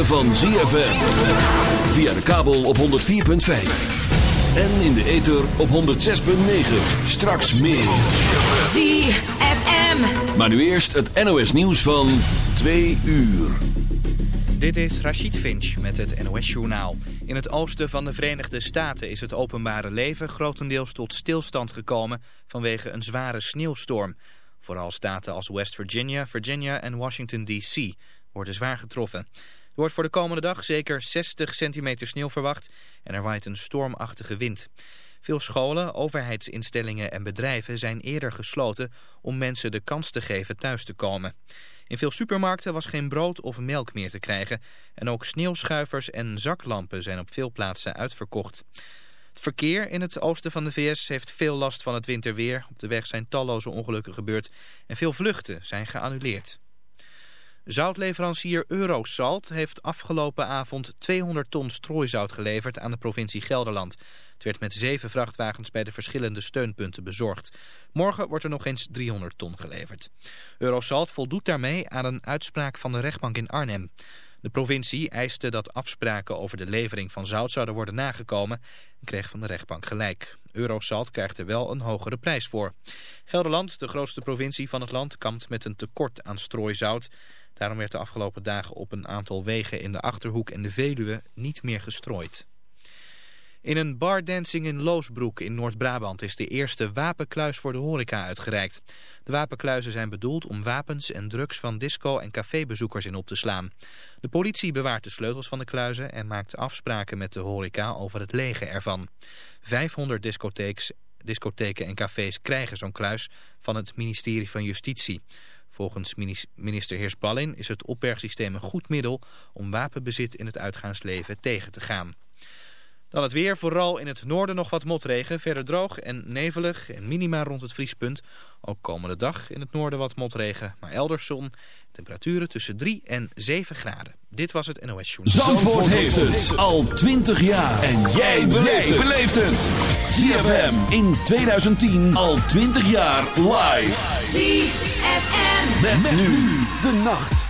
ritme van ZFM. Via de kabel op 104.5. En in de ether op 106.9. Straks meer. ZFM. Maar nu eerst het NOS nieuws van 2 uur. Dit is Rachid Finch met het NOS-journaal. In het oosten van de Verenigde Staten is het openbare leven grotendeels tot stilstand gekomen vanwege een zware sneeuwstorm. Vooral staten als West Virginia, Virginia en Washington D.C. worden zwaar getroffen. Er wordt voor de komende dag zeker 60 centimeter sneeuw verwacht en er waait een stormachtige wind. Veel scholen, overheidsinstellingen en bedrijven zijn eerder gesloten om mensen de kans te geven thuis te komen. In veel supermarkten was geen brood of melk meer te krijgen en ook sneeuwschuivers en zaklampen zijn op veel plaatsen uitverkocht. Het verkeer in het oosten van de VS heeft veel last van het winterweer. Op de weg zijn talloze ongelukken gebeurd en veel vluchten zijn geannuleerd. Zoutleverancier Eurosalt heeft afgelopen avond 200 ton strooizout geleverd aan de provincie Gelderland. Het werd met zeven vrachtwagens bij de verschillende steunpunten bezorgd. Morgen wordt er nog eens 300 ton geleverd. Eurosalt voldoet daarmee aan een uitspraak van de rechtbank in Arnhem. De provincie eiste dat afspraken over de levering van zout zouden worden nagekomen en kreeg van de rechtbank gelijk. Eurosalt krijgt er wel een hogere prijs voor. Gelderland, de grootste provincie van het land, kampt met een tekort aan strooizout. Daarom werd de afgelopen dagen op een aantal wegen in de Achterhoek en de Veluwe niet meer gestrooid. In een bardancing in Loosbroek in Noord-Brabant is de eerste wapenkluis voor de horeca uitgereikt. De wapenkluizen zijn bedoeld om wapens en drugs van disco- en cafébezoekers in op te slaan. De politie bewaart de sleutels van de kluizen en maakt afspraken met de horeca over het legen ervan. 500 discotheken en cafés krijgen zo'n kluis van het ministerie van Justitie. Volgens minister Heers Ballin is het opbergsysteem een goed middel om wapenbezit in het uitgaansleven tegen te gaan. Dan het weer, vooral in het noorden nog wat motregen. Verder droog en nevelig en minima rond het vriespunt. Ook komende dag in het noorden wat motregen, maar elders zon. Temperaturen tussen 3 en 7 graden. Dit was het NOS Journal. Zandvoort, heeft het al 20 jaar. En jij beleeft het. ZFM in 2010 al 20 jaar live. ZFM. Met, nu de nacht.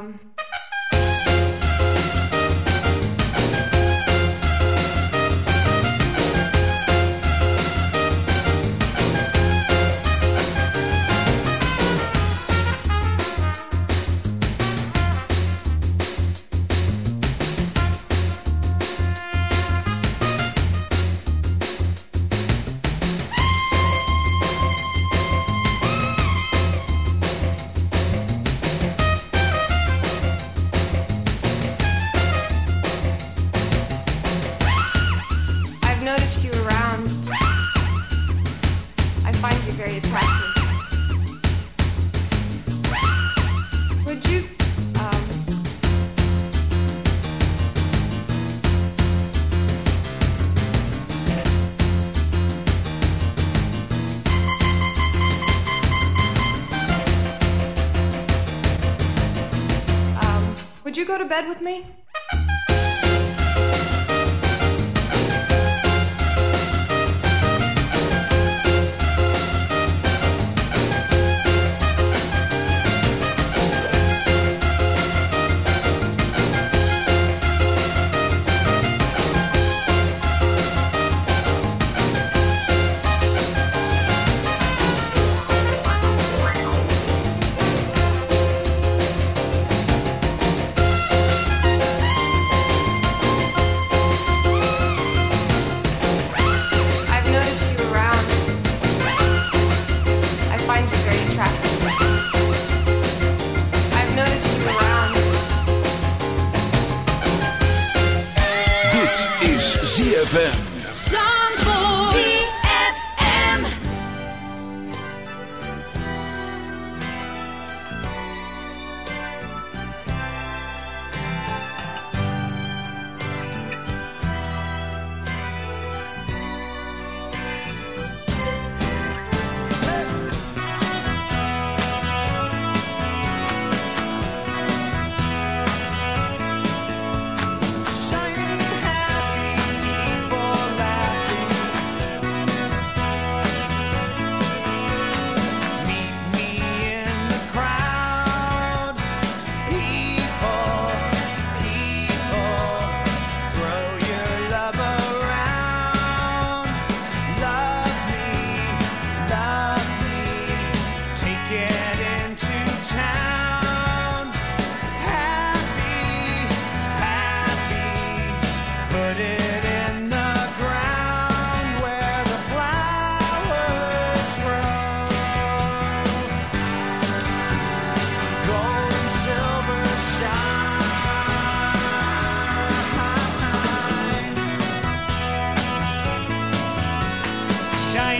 um, go to bed with me?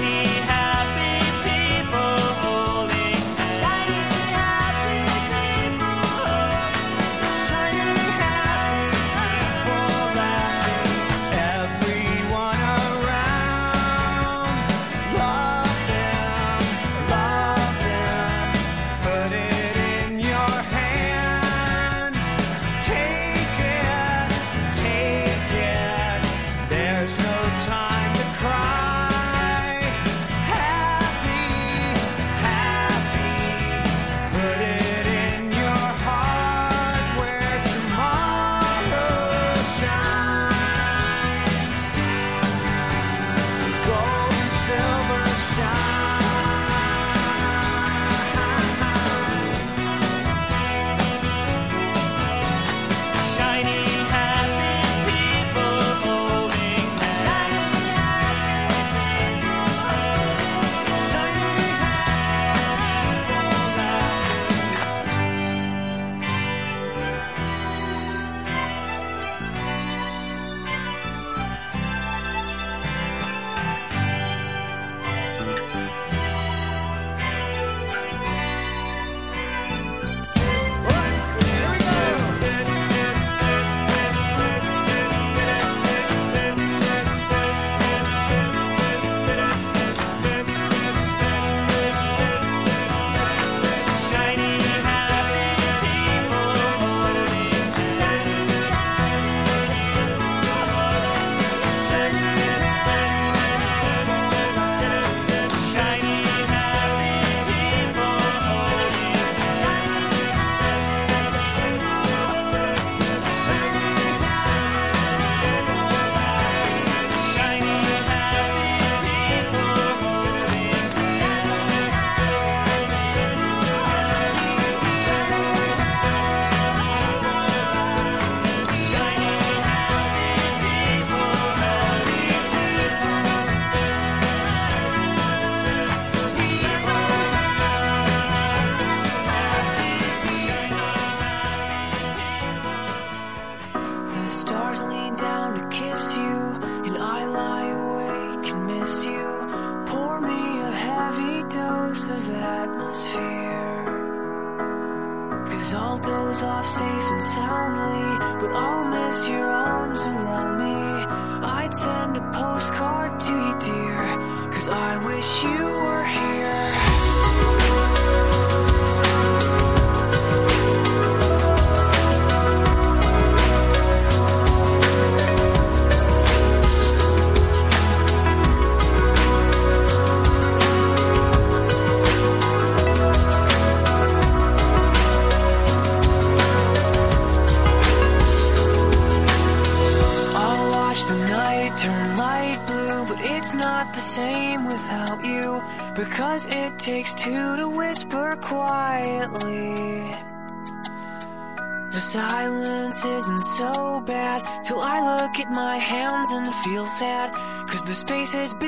Friday.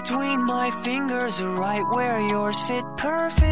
between my fingers, right where yours fit perfect.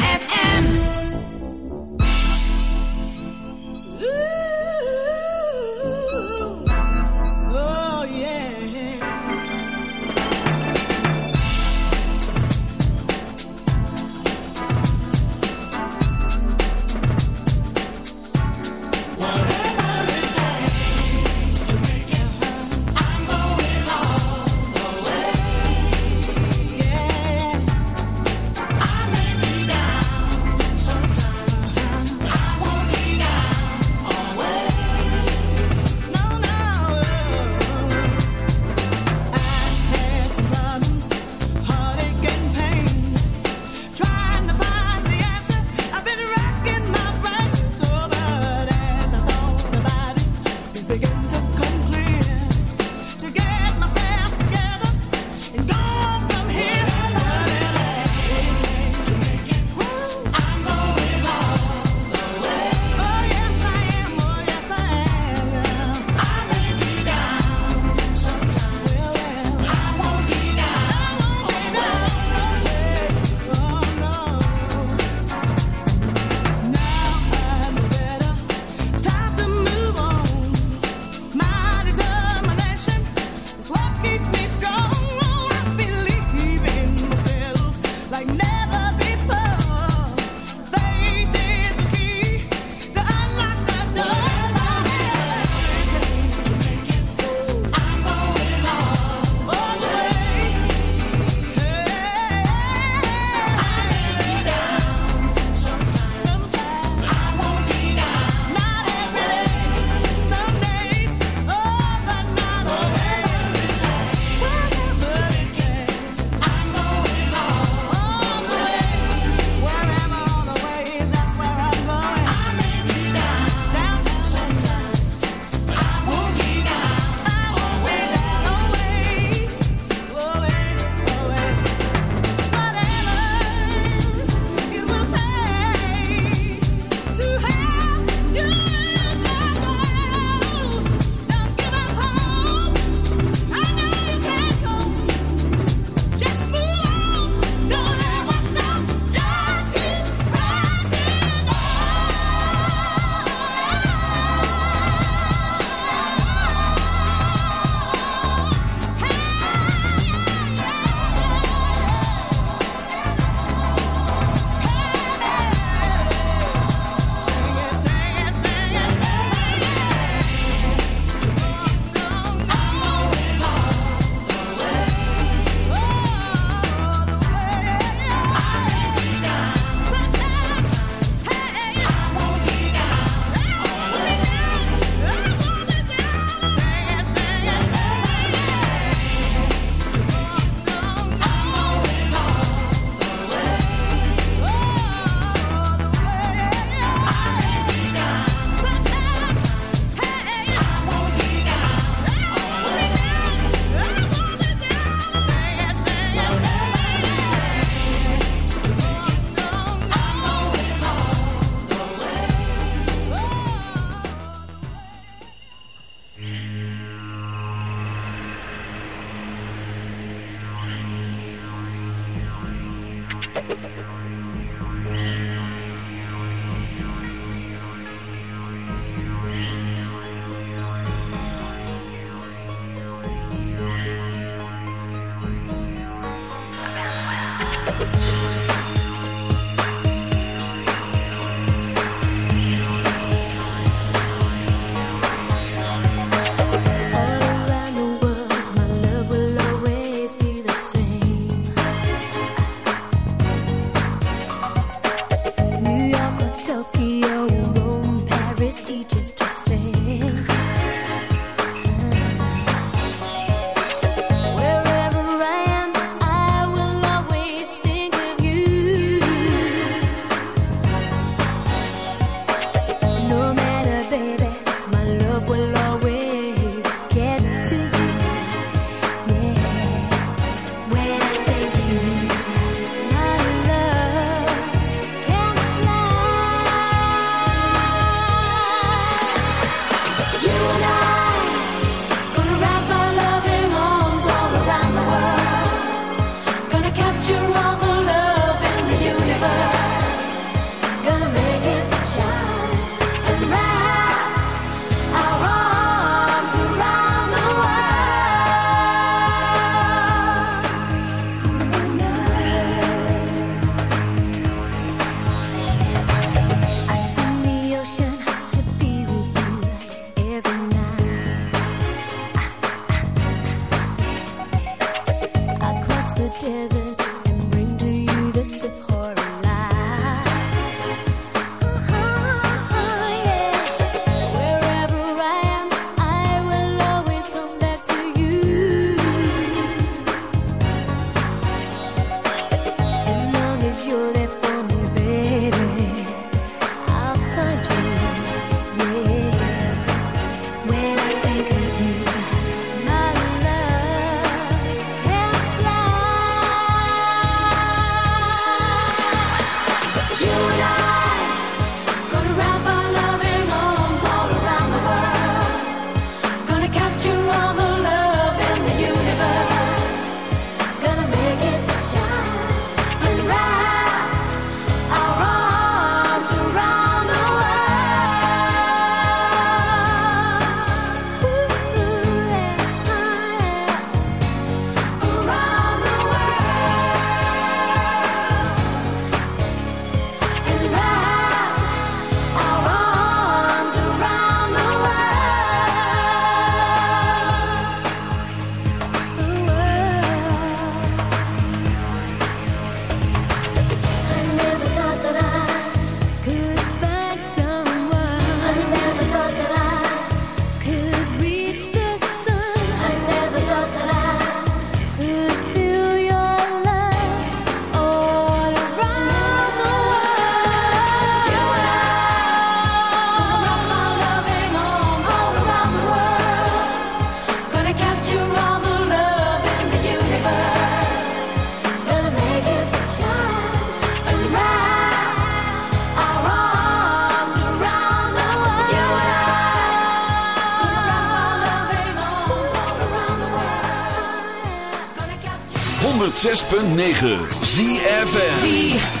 106.9 ZFM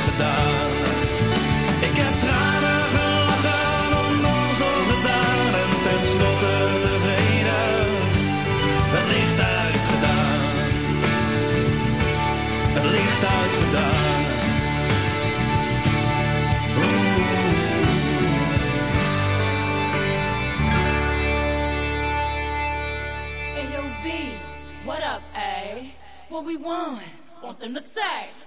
Uitgedaan. Ik heb tranen gelachen, onnozel gedaan en tenslotte tevreden. Het licht uitgedaan. Het licht uitgedaan. Hey, yo, B, what up, A? What we want? Want them to! Say